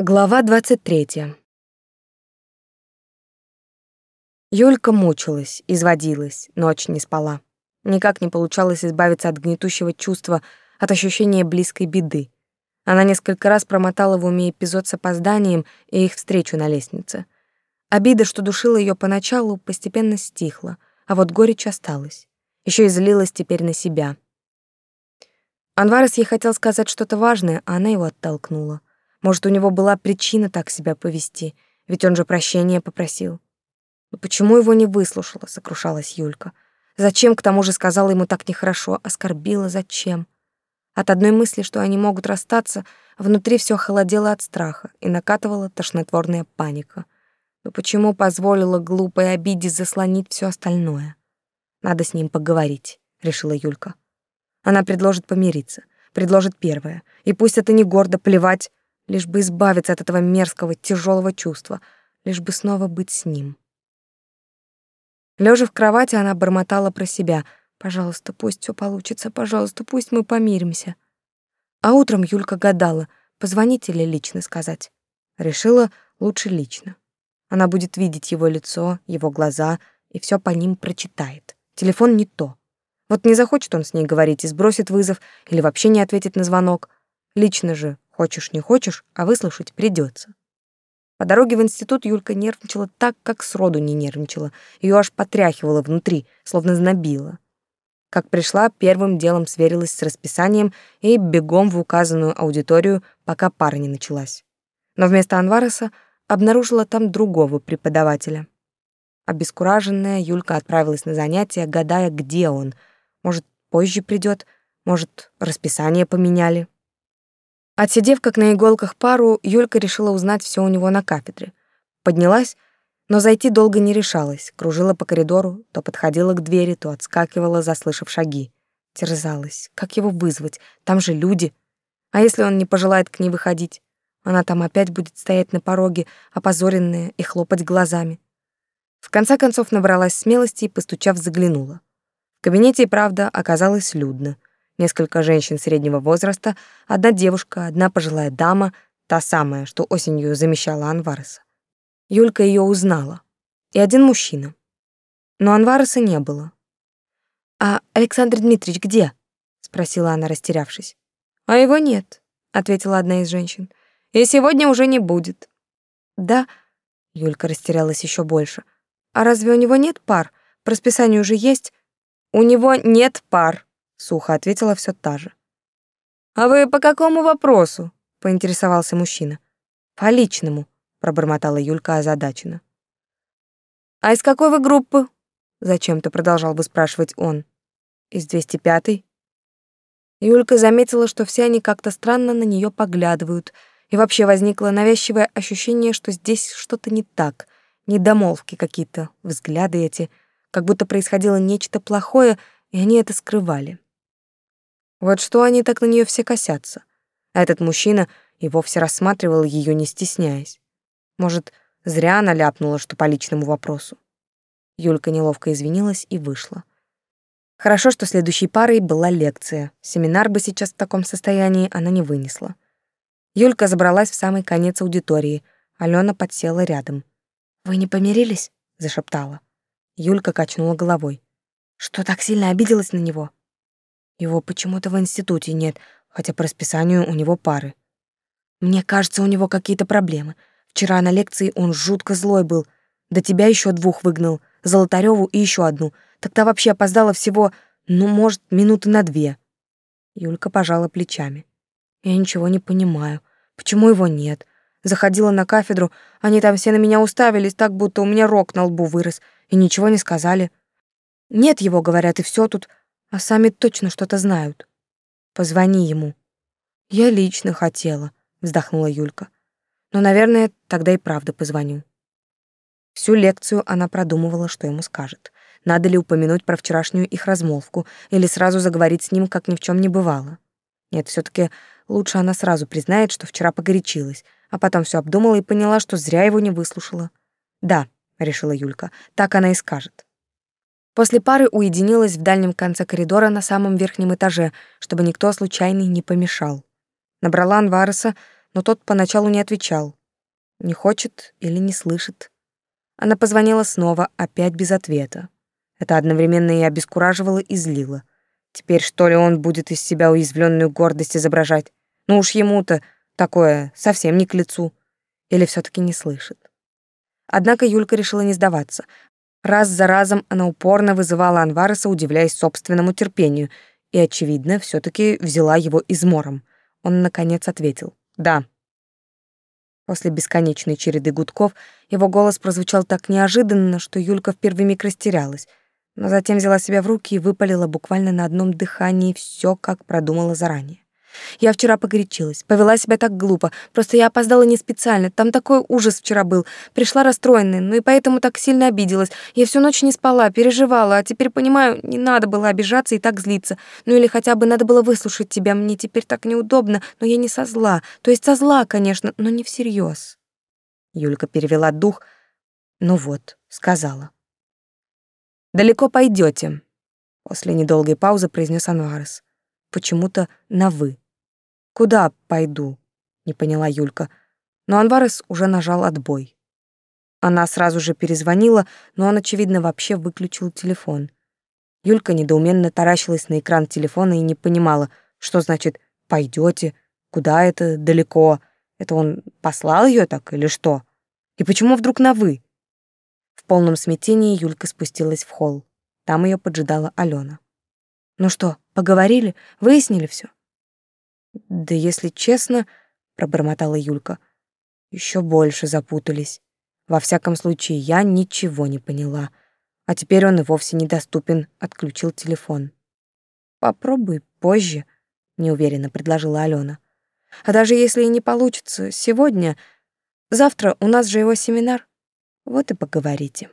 Глава 23. Юлька мучилась, изводилась, ночь не спала. Никак не получалось избавиться от гнетущего чувства, от ощущения близкой беды. Она несколько раз промотала в уме эпизод с опозданием и их встречу на лестнице. Обида, что душила ее поначалу, постепенно стихла, а вот горечь осталась. Еще и злилась теперь на себя. Анварес ей хотел сказать что-то важное, а она его оттолкнула. Может, у него была причина так себя повести, ведь он же прощения попросил. Но почему его не выслушала, сокрушалась Юлька. Зачем к тому же сказала ему так нехорошо, оскорбила зачем? От одной мысли, что они могут расстаться, внутри все холодело от страха и накатывала тошнотворная паника. Но почему позволила глупой обиде заслонить все остальное? Надо с ним поговорить, решила Юлька. Она предложит помириться, предложит первое, и пусть это не гордо плевать, лишь бы избавиться от этого мерзкого, тяжелого чувства, лишь бы снова быть с ним. Лежа в кровати, она бормотала про себя. «Пожалуйста, пусть все получится, пожалуйста, пусть мы помиримся». А утром Юлька гадала, позвонить или лично сказать. Решила лучше лично. Она будет видеть его лицо, его глаза, и все по ним прочитает. Телефон не то. Вот не захочет он с ней говорить и сбросит вызов, или вообще не ответит на звонок. Лично же Хочешь, не хочешь, а выслушать придется. По дороге в институт Юлька нервничала так, как сроду не нервничала. Ее аж потряхивало внутри, словно знобило. Как пришла, первым делом сверилась с расписанием и бегом в указанную аудиторию, пока пара не началась. Но вместо Анвареса обнаружила там другого преподавателя. Обескураженная, Юлька отправилась на занятия, гадая, где он. Может, позже придет, может, расписание поменяли. Отсидев как на иголках пару, Юлька решила узнать все у него на кафедре. Поднялась, но зайти долго не решалась, кружила по коридору, то подходила к двери, то отскакивала, заслышав шаги. Терзалась. Как его вызвать? Там же люди. А если он не пожелает к ней выходить? Она там опять будет стоять на пороге, опозоренная, и хлопать глазами. В конце концов набралась смелости и, постучав, заглянула. В кабинете и правда оказалось людно — несколько женщин среднего возраста, одна девушка, одна пожилая дама, та самая, что осенью замещала Анвареса. Юлька ее узнала. И один мужчина. Но Анвареса не было. «А Александр Дмитриевич где?» — спросила она, растерявшись. «А его нет», — ответила одна из женщин. «И сегодня уже не будет». «Да», — Юлька растерялась еще больше. «А разве у него нет пар? По расписанию уже есть?» «У него нет пар», сухо ответила все та же. А вы по какому вопросу? поинтересовался мужчина. По личному, пробормотала Юлька озадаченно. А из какой вы группы? зачем-то продолжал выспрашивать он. Из 205-й. Юлька заметила, что все они как-то странно на нее поглядывают, и вообще возникло навязчивое ощущение, что здесь что-то не так, недомолвки какие-то, взгляды эти, как будто происходило нечто плохое, и они это скрывали. Вот что они так на нее все косятся. Этот мужчина и вовсе рассматривал ее, не стесняясь. Может, зря она ляпнула, что по личному вопросу. Юлька неловко извинилась и вышла. Хорошо, что следующей парой была лекция. Семинар бы сейчас в таком состоянии она не вынесла. Юлька забралась в самый конец аудитории. Алена подсела рядом. «Вы не помирились?» — зашептала. Юлька качнула головой. «Что так сильно обиделась на него?» Его почему-то в институте нет, хотя по расписанию у него пары. Мне кажется, у него какие-то проблемы. Вчера на лекции он жутко злой был. До тебя еще двух выгнал, Золотареву и еще одну. Тогда вообще опоздала всего, ну, может, минуты на две. Юлька пожала плечами. Я ничего не понимаю. Почему его нет? Заходила на кафедру, они там все на меня уставились, так будто у меня рог на лбу вырос, и ничего не сказали. Нет его, говорят, и все тут а сами точно что-то знают. Позвони ему. Я лично хотела, вздохнула Юлька. Но, наверное, тогда и правда позвоню. Всю лекцию она продумывала, что ему скажет. Надо ли упомянуть про вчерашнюю их размолвку или сразу заговорить с ним, как ни в чем не бывало. Нет, все таки лучше она сразу признает, что вчера погорячилась, а потом все обдумала и поняла, что зря его не выслушала. «Да», — решила Юлька, — «так она и скажет». После пары уединилась в дальнем конце коридора на самом верхнем этаже, чтобы никто случайный не помешал. Набрала Анвареса, но тот, поначалу не отвечал. Не хочет или не слышит. Она позвонила снова, опять без ответа. Это одновременно и обескураживало, и злило. Теперь что ли он будет из себя уязвленную гордость изображать? Ну уж ему-то такое совсем не к лицу. Или все таки не слышит? Однако Юлька решила не сдаваться. Раз за разом она упорно вызывала Анвареса, удивляясь собственному терпению, и, очевидно, все таки взяла его измором. Он, наконец, ответил «Да». После бесконечной череды гудков его голос прозвучал так неожиданно, что Юлька в первый миг растерялась, но затем взяла себя в руки и выпалила буквально на одном дыхании все, как продумала заранее. Я вчера погорячилась, повела себя так глупо. Просто я опоздала не специально. Там такой ужас вчера был. Пришла расстроенная, ну и поэтому так сильно обиделась. Я всю ночь не спала, переживала, а теперь понимаю, не надо было обижаться и так злиться. Ну или хотя бы надо было выслушать тебя. Мне теперь так неудобно, но я не со зла. То есть со зла, конечно, но не всерьез. Юлька перевела дух. Ну вот, сказала. Далеко пойдете. После недолгой паузы произнес Анварес почему-то на «вы». «Куда пойду?» — не поняла Юлька. Но Анварес уже нажал отбой. Она сразу же перезвонила, но он, очевидно, вообще выключил телефон. Юлька недоуменно таращилась на экран телефона и не понимала, что значит «пойдете», «куда это», «далеко». Это он послал ее так или что? И почему вдруг на «вы»? В полном смятении Юлька спустилась в холл. Там ее поджидала Алена. Ну что, поговорили, выяснили все? Да если честно, пробормотала Юлька, еще больше запутались. Во всяком случае, я ничего не поняла. А теперь он и вовсе недоступен, отключил телефон. Попробуй позже, неуверенно предложила Алена. А даже если и не получится сегодня, завтра у нас же его семинар. Вот и поговорите.